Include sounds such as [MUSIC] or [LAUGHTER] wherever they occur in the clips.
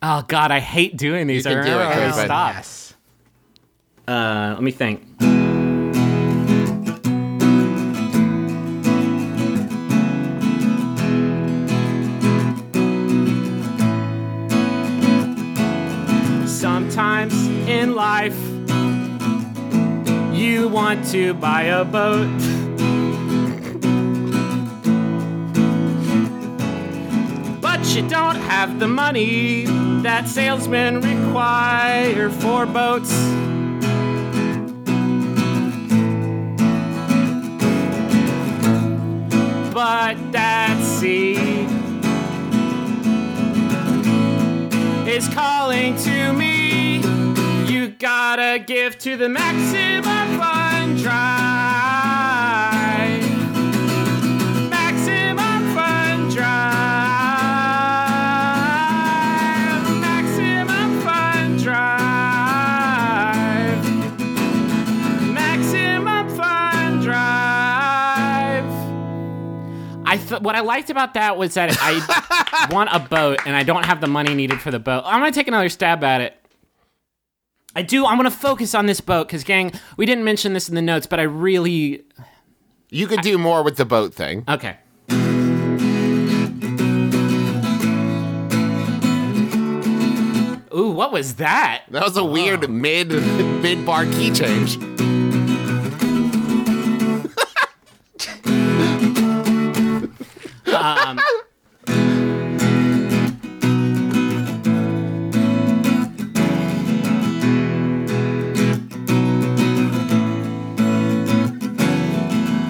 Oh God, I hate doing these. You can I do it, remember Chris. stop. Yes. Uh, let me think. Sometimes in life, you want to buy a boat. You don't have the money that salesmen require for boats. but that sea is calling to me. You gotta give to the maximum fun drive. I th- what I liked about that was that I [LAUGHS] want a boat and I don't have the money needed for the boat. I'm gonna take another stab at it. I do. I'm gonna focus on this boat because, gang, we didn't mention this in the notes, but I really You could do more with the boat thing. okay. Ooh, what was that? That was a weird mid mid bar key change. Um, [LAUGHS]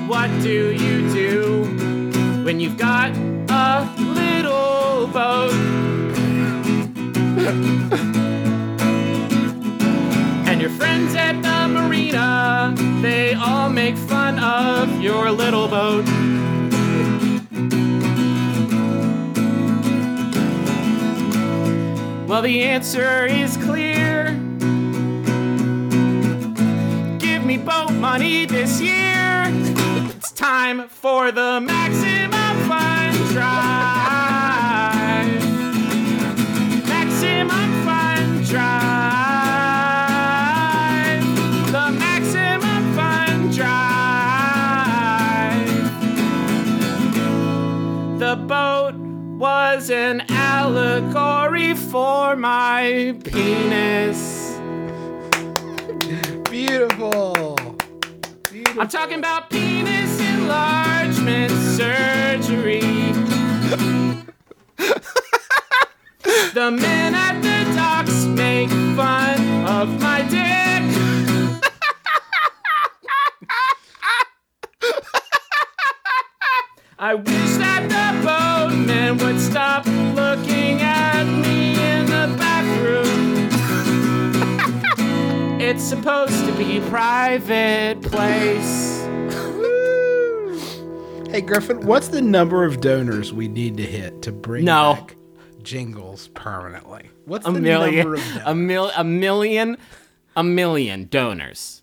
what do you do when you've got a little boat? [LAUGHS] and your friends at the marina, they all make fun of your little boat. Well, the answer is clear. Give me boat money this year. It's time for the maximum fun drive. Maximum fun drive. The maximum fun drive. The boat was an allegory for my penis. Beautiful. Beautiful. I'm talking about penis enlargement surgery. [LAUGHS] the men at the docks make fun of my I wish that the boatman would stop looking at me in the bathroom. [LAUGHS] it's supposed to be a private place. Hey Griffin, what's the number of donors we need to hit to bring No. back jingles permanently? What's A the million, number of a mil, a million, a million donors.